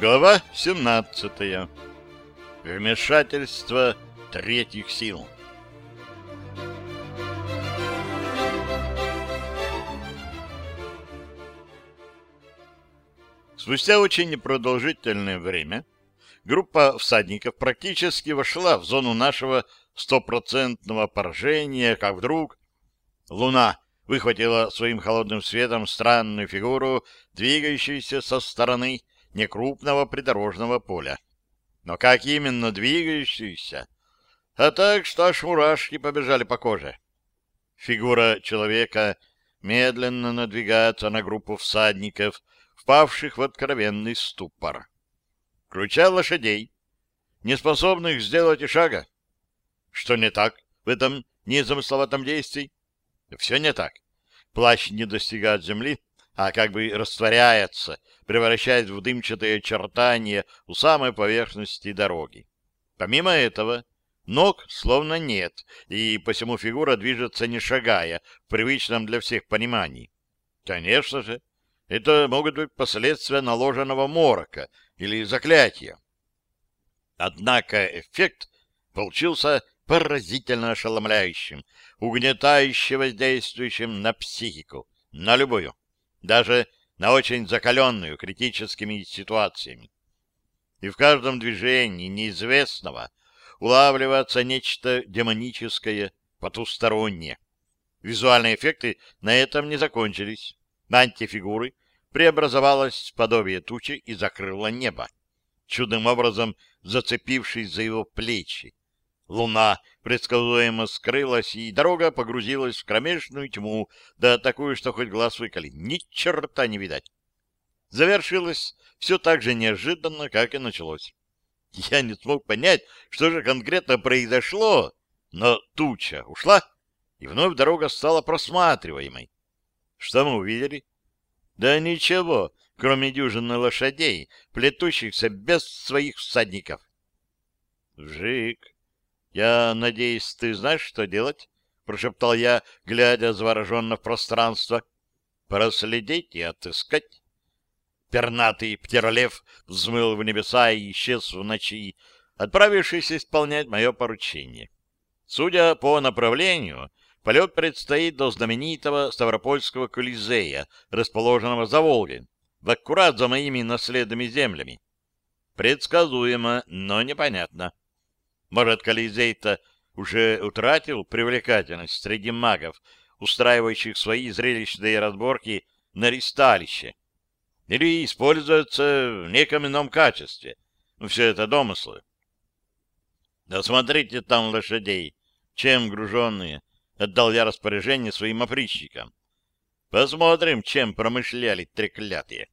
Глава 17. Вмешательство третьих сил. Спустя очень непродолжительное время группа всадников практически вошла в зону нашего стопроцентного поражения, как вдруг луна выхватила своим холодным светом странную фигуру, двигающуюся со стороны некрупного придорожного поля. Но как именно двигающуюся? А так, что аж мурашки побежали по коже. Фигура человека медленно надвигается на группу всадников, впавших в откровенный ступор. Включая лошадей, не способных сделать и шага. Что не так в этом незамысловатом действии? Все не так. Плащ не достигает земли, а как бы растворяется, превращаясь в дымчатые очертания у самой поверхности дороги. Помимо этого, ног словно нет, и посему фигура движется не шагая, в привычном для всех понимании. Конечно же, это могут быть последствия наложенного морока или заклятия. Однако эффект получился поразительно ошеломляющим, угнетающе воздействующим на психику, на любую, даже на очень закаленную критическими ситуациями. И в каждом движении неизвестного улавливается нечто демоническое, потустороннее. Визуальные эффекты на этом не закончились. Антифигуры преобразовалась в подобие тучи и закрыла небо, чудным образом зацепившись за его плечи. Луна предсказуемо скрылась, и дорога погрузилась в кромешную тьму, да такую, что хоть глаз выколи. Ни черта не видать. Завершилось все так же неожиданно, как и началось. Я не смог понять, что же конкретно произошло, но туча ушла, и вновь дорога стала просматриваемой. Что мы увидели? Да ничего, кроме дюжины лошадей, плетущихся без своих всадников. Вжик, «Я надеюсь, ты знаешь, что делать?» — прошептал я, глядя завороженно в пространство. «Проследить и отыскать». Пернатый птеролев взмыл в небеса и исчез в ночи, отправившись исполнять мое поручение. Судя по направлению, полет предстоит до знаменитого Ставропольского Колизея, расположенного за Волгой, в аккурат за моими наследными землями. Предсказуемо, но непонятно. Может, Колизей-то уже утратил привлекательность среди магов, устраивающих свои зрелищные разборки на ристалище, или используется в неком ином качестве. Ну, все это домыслы. Да смотрите там лошадей, чем груженные, отдал я распоряжение своим опричникам. Посмотрим, чем промышляли треклятые.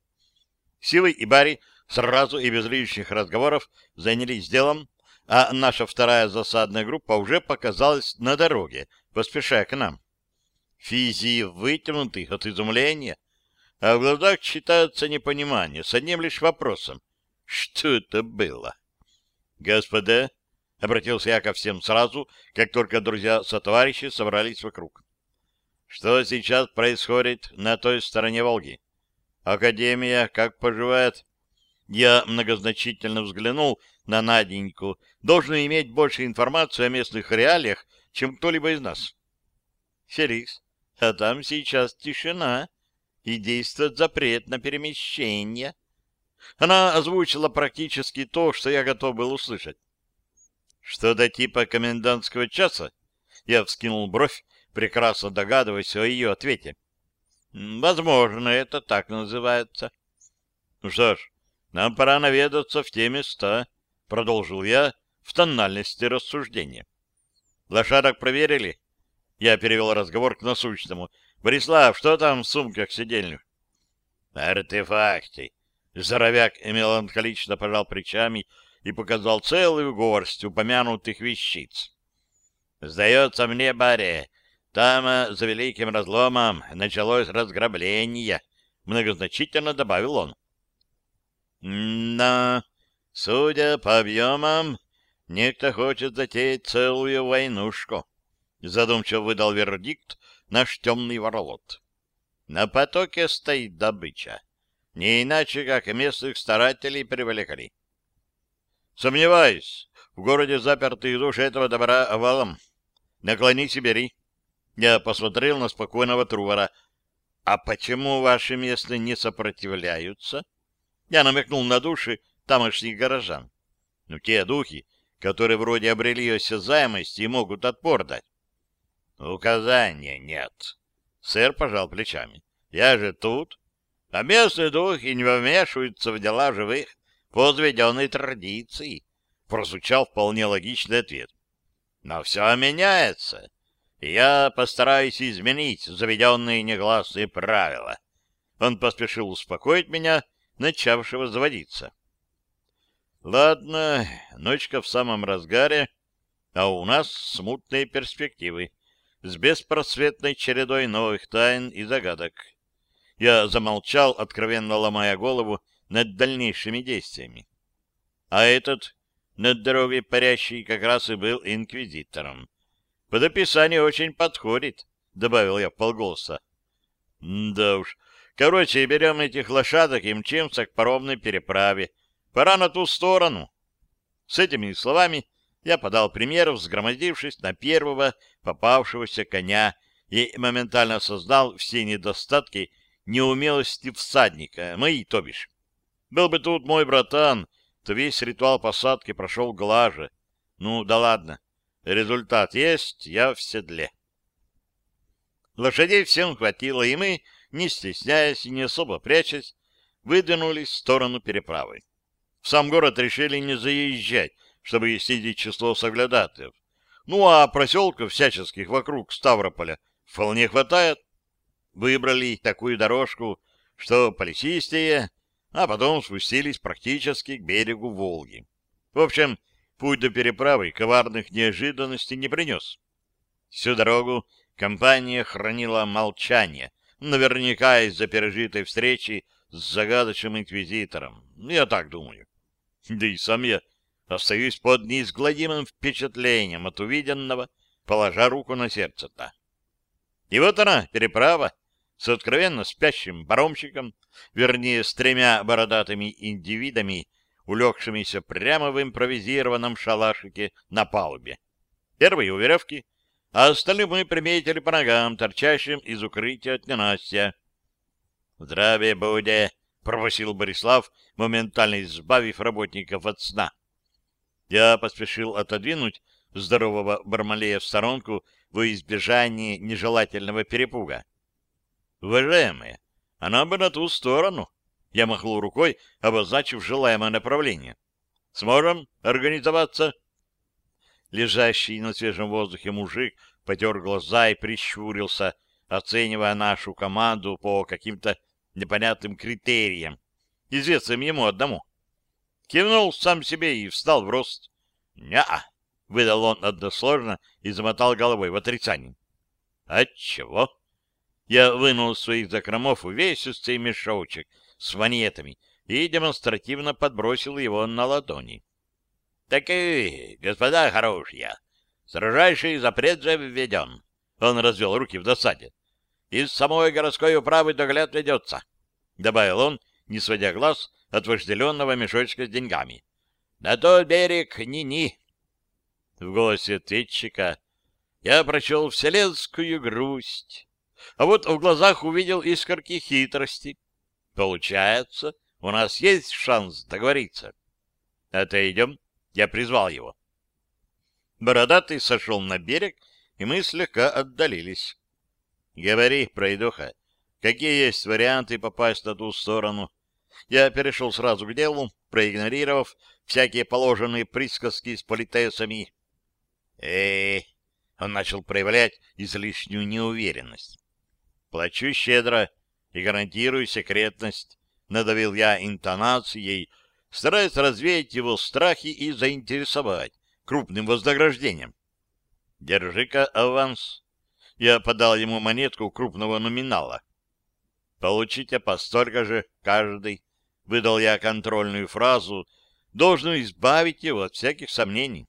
Сивый и Барри сразу и без лишних разговоров занялись делом, а наша вторая засадная группа уже показалась на дороге, поспешая к нам. Физии вытянуты от изумления, а в глазах читается непонимание с одним лишь вопросом. Что это было? Господа, — обратился я ко всем сразу, как только друзья-сотоварищи собрались вокруг. Что сейчас происходит на той стороне Волги? Академия как поживает? Я многозначительно взглянул на Наденьку, должен иметь больше информации о местных реалиях, чем кто-либо из нас. Феликс, а там сейчас тишина и действует запрет на перемещение. Она озвучила практически то, что я готов был услышать. Что-то типа комендантского часа? Я вскинул бровь, прекрасно догадываясь о ее ответе. Возможно, это так называется. Ну что ж, нам пора наведаться в те места, — продолжил я в тональности рассуждения. Лошадок проверили? Я перевел разговор к насущному. Борислав, что там в сумках сидельных? Артефакты. Здоровяк меланхолично пожал плечами и показал целую горсть упомянутых вещиц. Сдается мне, баре, там э, за великим разломом началось разграбление, многозначительно добавил он. «Да, судя по объемам, некто хочет затеять целую войнушку», — задумчиво выдал вердикт наш темный воровод. «На потоке стоит добыча. Не иначе, как местных старателей привлекли. Сомневаюсь, в городе запертых душ этого добра овалом. Наклонись и бери. Я посмотрел на спокойного Трувора. А почему ваши местные не сопротивляются? Я намекнул на души тамошних горожан. Ну, те духи, которые вроде обрели осязаемость и могут отпор дать. Указания нет. Сэр пожал плечами. Я же тут. А местные духи не вмешиваются в дела живых по заведенной традиции. Прозвучал вполне логичный ответ. Но все меняется. Я постараюсь изменить заведенные негласные правила. Он поспешил успокоить меня, начавшего заводиться. Ладно, ночка в самом разгаре, а у нас смутные перспективы с беспросветной чередой новых тайн и загадок. Я замолчал, откровенно ломая голову над дальнейшими действиями. А этот над дорогой парящий как раз и был инквизитором. Под описание очень подходит, — добавил я полголоса. — Да уж. Короче, берем этих лошадок и мчимся к паромной переправе. Пора на ту сторону. С этими словами я подал пример, взгромоздившись на первого попавшегося коня и моментально создал все недостатки неумелости всадника, мои, то бишь. Был бы тут мой братан, то весь ритуал посадки прошел глаже. Ну, да ладно. Результат есть, я в седле. Лошадей всем хватило, и мы, не стесняясь и не особо прячась, выдвинулись в сторону переправы. Сам город решили не заезжать, чтобы снизить число соглядатаев. Ну, а проселков всяческих вокруг Ставрополя вполне хватает. Выбрали такую дорожку, что полесистее, а потом спустились практически к берегу Волги. В общем, путь до переправы коварных неожиданностей не принес. Всю дорогу компания хранила молчание, наверняка из-за пережитой встречи с загадочным инквизитором. Я так думаю. Да и сам я остаюсь под неизгладимым впечатлением от увиденного, положа руку на сердце-то. И вот она, переправа, с откровенно спящим паромщиком, вернее, с тремя бородатыми индивидами, улегшимися прямо в импровизированном шалашике на палубе. Первые у веревки, а остальных мы приметили по ногам, торчащим из укрытия от ненастья. — Здравия буде! — пробасил Борислав, моментально избавив работников от сна. Я поспешил отодвинуть здорового Бармалея в сторонку во избежание нежелательного перепуга. Уважаемые, она бы на ту сторону. Я махнул рукой, обозначив желаемое направление. Сможем организоваться? Лежащий на свежем воздухе мужик потер глаза и прищурился, оценивая нашу команду по каким-то непонятным критериям, известным ему одному. Кивнул сам себе и встал в рост. «Не-а!» — выдал он односложно и замотал головой в отрицании. «Отчего?» Я вынул из своих закромов увесистый мешочек с монетами и демонстративно подбросил его на ладони. — Так и, господа хорошие, строжайший запрет же введен. Он развел руки в досаде. — Из самой городской управы догляд ведется, — добавил он, не сводя глаз от вожделенного мешочка с деньгами. — На тот берег ни-ни. В голосе ответчика я прочел вселенскую грусть а вот в глазах увидел искорки хитрости. Получается, у нас есть шанс договориться. Отойдем. Я призвал его. Бородатый сошел на берег, и мы слегка отдалились. Говори, пройдоха, какие есть варианты попасть на ту сторону? Я перешел сразу к делу, проигнорировав всякие положенные присказки с политесами. э Он начал проявлять излишнюю неуверенность. Плачу щедро и гарантирую секретность, надавил я интонацией, стараясь развеять его страхи и заинтересовать крупным вознаграждением. Держи-ка аванс. Я подал ему монетку крупного номинала. Получите по столько же каждый. Выдал я контрольную фразу, должен избавить его от всяких сомнений.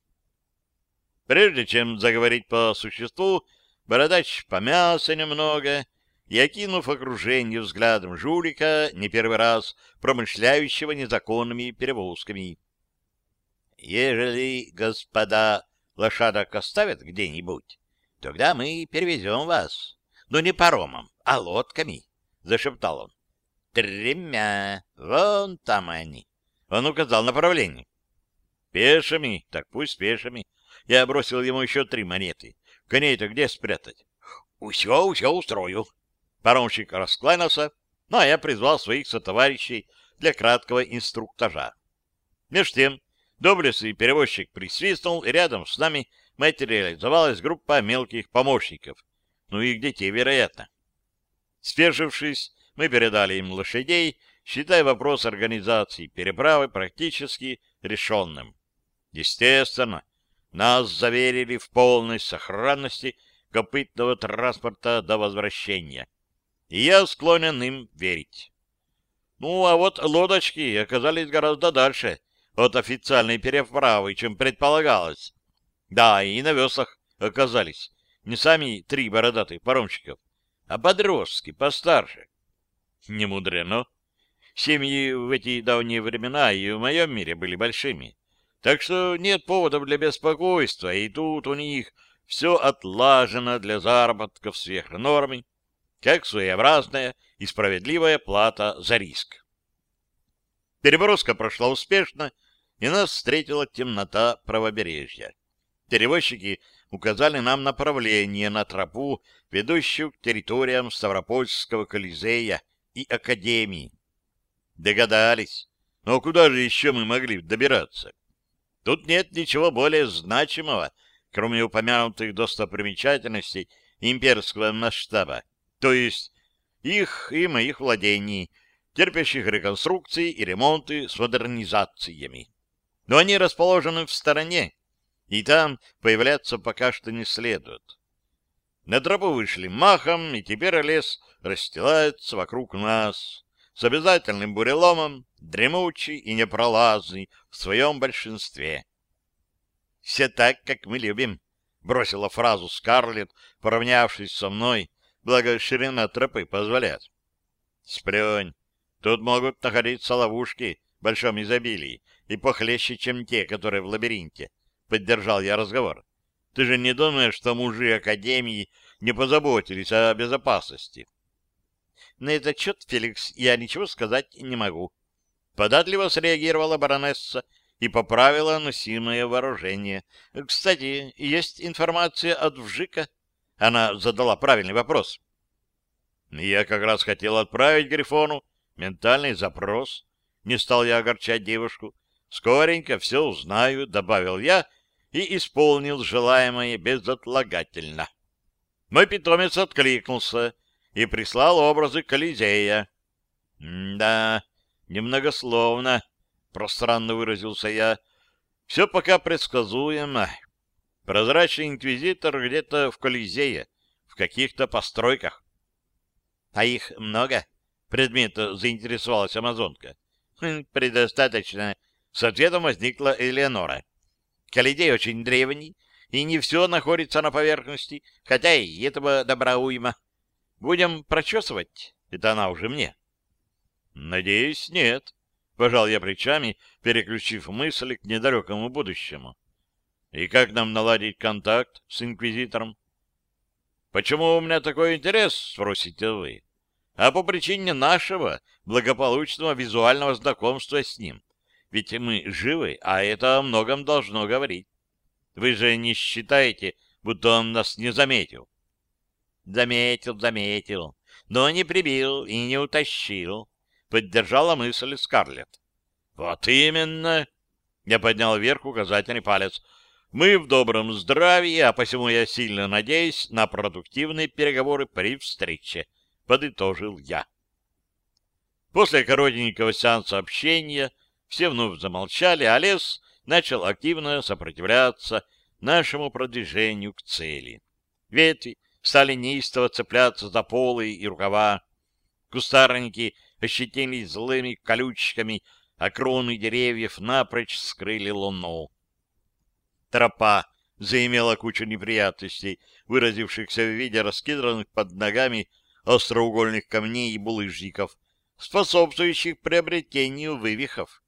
Прежде чем заговорить по существу, бородач помялся немного и окинув окружение взглядом жулика, не первый раз промышляющего незаконными перевозками. «Ежели господа лошадок оставят где-нибудь, тогда мы перевезем вас. Но не паромом, а лодками», — зашептал он. «Тремя. Вон там они». Он указал направление. «Пешими? Так пусть пешими». Я бросил ему еще три монеты. Коней-то где спрятать? «Усё, усё устрою». Паромщик раскланялся, ну а я призвал своих сотоварищей для краткого инструктажа. Меж тем доблестный перевозчик присвистнул, и рядом с нами материализовалась группа мелких помощников. Ну, их детей, вероятно. Спешившись, мы передали им лошадей, считая вопрос организации переправы практически решенным. Естественно, нас заверили в полной сохранности копытного транспорта до возвращения. И я склонен им верить. Ну, а вот лодочки оказались гораздо дальше от официальной переправы, чем предполагалось. Да, и на веслах оказались не сами три бородатых паромщиков, а подростки постарше. Не мудрено. Семьи в эти давние времена и в моем мире были большими. Так что нет поводов для беспокойства, и тут у них все отлажено для заработков сверх нормы, как своеобразная и справедливая плата за риск. Переброска прошла успешно, и нас встретила темнота правобережья. Перевозчики указали нам направление на тропу, ведущую к территориям Ставропольского Колизея и Академии. Догадались. Но куда же еще мы могли добираться? Тут нет ничего более значимого, кроме упомянутых достопримечательностей имперского масштаба, то есть их и моих владений, терпящих реконструкции и ремонты с модернизациями. Но они расположены в стороне, и там появляться пока что не следует. На тропу вышли махом, и теперь лес расстилается вокруг нас с обязательным буреломом, дремучий и непролазный в своем большинстве. «Все так, как мы любим», — бросила фразу Скарлетт, поравнявшись со мной, благо ширина тропы позволяет. «Сплюнь, тут могут находиться ловушки в большом изобилии и похлеще, чем те, которые в лабиринте», — поддержал я разговор. «Ты же не думаешь, что мужи Академии не позаботились о безопасности?» На этот счет, Феликс, я ничего сказать не могу. Податливо среагировала баронесса и поправила носимое вооружение. Кстати, есть информация от Вжика? Она задала правильный вопрос. Я как раз хотел отправить Грифону ментальный запрос. Не стал я огорчать девушку. Скоренько все узнаю, добавил я и исполнил желаемое безотлагательно. Мой питомец откликнулся — и прислал образы Колизея. — Да, немногословно, — пространно выразился я. — Все пока предсказуемо. Прозрачный инквизитор где-то в Колизее, в каких-то постройках. — А их много? — предмета заинтересовалась амазонка. «Хм, — Предостаточно. С ответом возникла Элеонора. Колизей очень древний, и не все находится на поверхности, хотя и этого добра уйма. Будем прочесывать? Это она уже мне. Надеюсь, нет. Пожал я плечами, переключив мысли к недалекому будущему. И как нам наладить контакт с инквизитором? Почему у меня такой интерес, спросите вы? А по причине нашего благополучного визуального знакомства с ним. Ведь мы живы, а это о многом должно говорить. Вы же не считаете, будто он нас не заметил? Заметил, заметил, но не прибил и не утащил. Поддержала мысль Скарлетт. Вот именно. Я поднял вверх указательный палец. Мы в добром здравии, а посему я сильно надеюсь на продуктивные переговоры при встрече, подытожил я. После коротенького сеанса общения все вновь замолчали, а лес начал активно сопротивляться нашему продвижению к цели. Ветви стали неистово цепляться за полы и рукава. Кустарники ощетинились злыми колючками, а кроны деревьев напрочь скрыли луну. Тропа заимела кучу неприятностей, выразившихся в виде раскиданных под ногами остроугольных камней и булыжников, способствующих приобретению вывихов.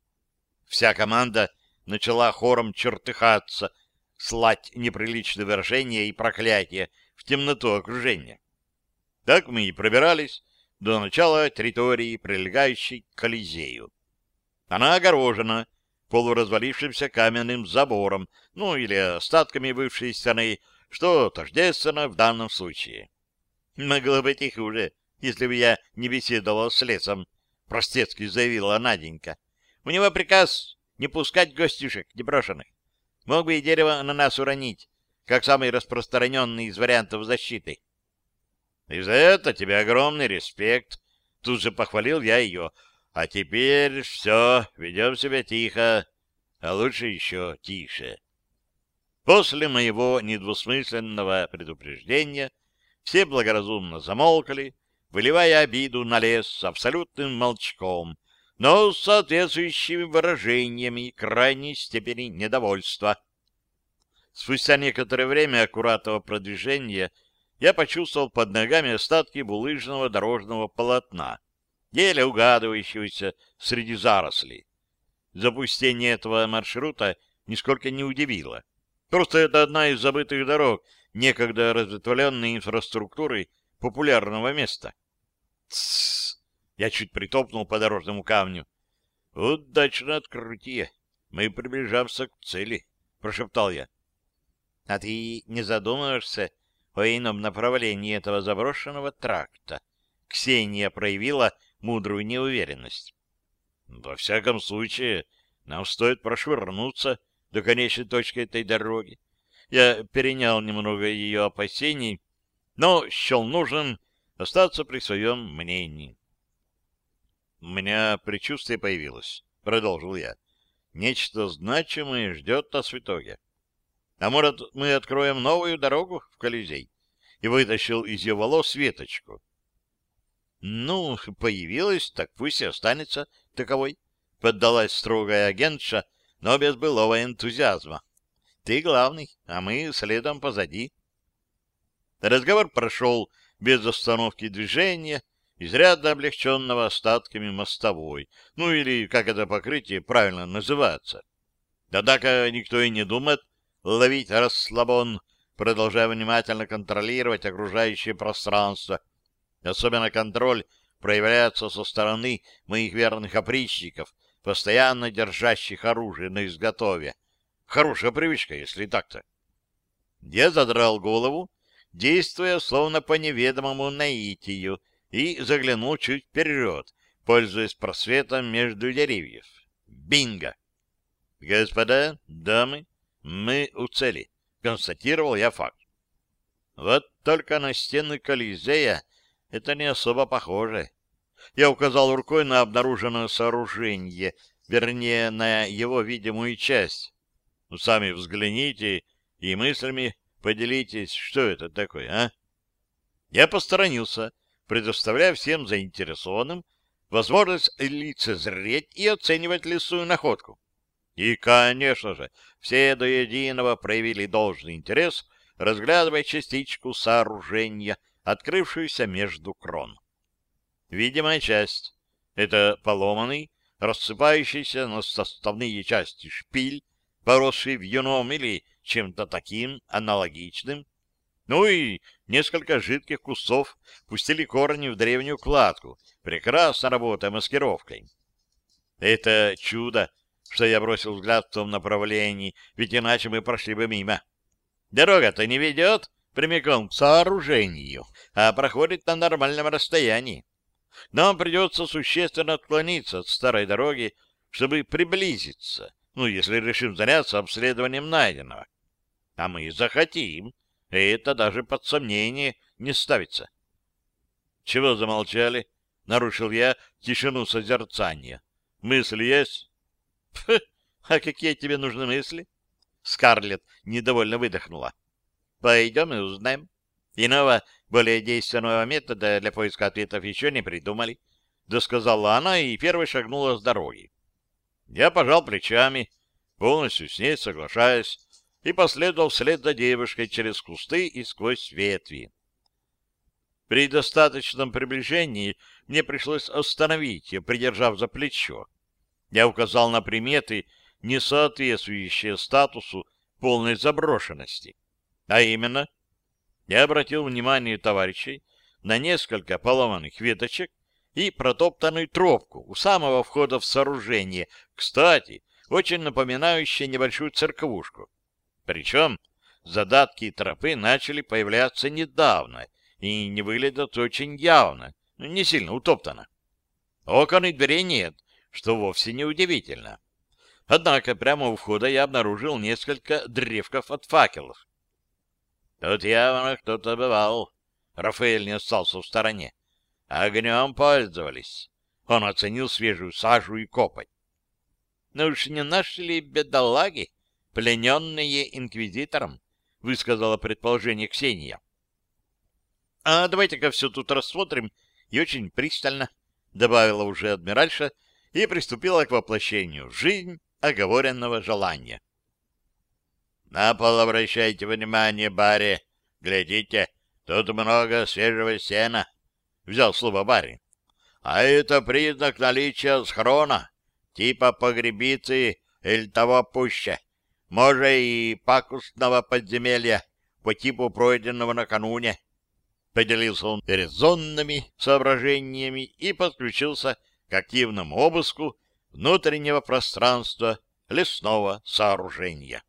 Вся команда начала хором чертыхаться, слать неприличные выражения и проклятия в темноту окружения. Так мы и пробирались до начала территории, прилегающей к Колизею. Она огорожена полуразвалившимся каменным забором, ну или остатками бывшей стены, что тождественно в данном случае. Могло быть и хуже, если бы я не беседовал с лесом, простецки заявила Наденька. У него приказ не пускать гостюшек непрошенных. Мог бы и дерево на нас уронить, как самый распространенный из вариантов защиты. И за это тебе огромный респект. Тут же похвалил я ее. А теперь все, ведем себя тихо, а лучше еще тише. После моего недвусмысленного предупреждения все благоразумно замолкали, выливая обиду на лес с абсолютным молчком, но с соответствующими выражениями крайней степени недовольства. Спустя некоторое время аккуратного продвижения я почувствовал под ногами остатки булыжного дорожного полотна, еле угадывающегося среди зарослей. Запустение этого маршрута нисколько не удивило. Просто это одна из забытых дорог, некогда разветвленной инфраструктурой популярного места. Тссс! Я чуть притопнул по дорожному камню. Удачно открытие. Мы приближаемся к цели, прошептал я. А ты не задумываешься о ином направлении этого заброшенного тракта? Ксения проявила мудрую неуверенность. Во всяком случае, нам стоит прошвырнуться до конечной точки этой дороги. Я перенял немного ее опасений, но счел нужным остаться при своем мнении. — У меня предчувствие появилось, — продолжил я. — Нечто значимое ждет нас в итоге. А может, мы откроем новую дорогу в Колизей? И вытащил из ее волос веточку. — Ну, появилась, так пусть и останется таковой, — поддалась строгая агентша, но без былого энтузиазма. — Ты главный, а мы следом позади. Разговор прошел без остановки движения, изрядно облегченного остатками мостовой, ну или, как это покрытие правильно называется. Однако никто и не думает ловить расслабон, продолжая внимательно контролировать окружающее пространство, Особенно контроль проявляется со стороны моих верных опричников, постоянно держащих оружие на изготове. Хорошая привычка, если так-то. Я задрал голову, действуя словно по неведомому наитию, и заглянул чуть вперед, пользуясь просветом между деревьев. Бинго! Господа, дамы, мы у цели, констатировал я факт. Вот только на стены Колизея это не особо похоже. Я указал рукой на обнаруженное сооружение, вернее, на его видимую часть. Ну, сами взгляните и мыслями поделитесь, что это такое, а? Я посторонился, предоставляя всем заинтересованным возможность лицезреть и оценивать лесную находку. И, конечно же, все до единого проявили должный интерес, разглядывая частичку сооружения — открывшуюся между крон. Видимая часть — это поломанный, рассыпающийся на составные части шпиль, поросший вьюном или чем-то таким аналогичным, ну и несколько жидких кустов пустили корни в древнюю кладку, прекрасно работая маскировкой. Это чудо, что я бросил взгляд в том направлении, ведь иначе мы прошли бы мимо. Дорога-то не ведет, прямиком к сооружению, а проходит на нормальном расстоянии. Нам придется существенно отклониться от старой дороги, чтобы приблизиться, ну, если решим заняться обследованием найденного. А мы захотим, и это даже под сомнение не ставится. — Чего замолчали? — нарушил я тишину созерцания. — Мысли есть? — а какие тебе нужны мысли? Скарлетт недовольно выдохнула. Пойдем и узнаем. Иного, более действенного метода для поиска ответов еще не придумали. Досказала она и первой шагнула с дороги. Я пожал плечами, полностью с ней соглашаясь, и последовал вслед за девушкой через кусты и сквозь ветви. При достаточном приближении мне пришлось остановить ее, придержав за плечо. Я указал на приметы, не соответствующие статусу полной заброшенности. А именно, я обратил внимание товарищей на несколько поломанных веточек и протоптанную тропку у самого входа в сооружение, кстати, очень напоминающее небольшую церквушку. Причем задатки тропы начали появляться недавно и не выглядят очень явно, ну, не сильно утоптано. Окон и дверей нет, что вовсе не удивительно. Однако прямо у входа я обнаружил несколько древков от факелов. Тут явно кто-то бывал. Рафаэль не остался в стороне. Огнем пользовались. Он оценил свежую сажу и копоть. Ну уж не наши ли бедолаги, плененные инквизитором? Высказала предположение Ксения. А давайте-ка все тут рассмотрим и очень пристально, добавила уже адмиральша и приступила к воплощению в жизнь оговоренного желания. На пол обращайте внимание, Барри. Глядите, тут много свежего сена. Взял слово Барри. А это признак наличия схрона, типа погребицы или того пуще. Может, и пакустного подземелья по типу пройденного накануне. Поделился он резонными соображениями и подключился к активному обыску внутреннего пространства лесного сооружения.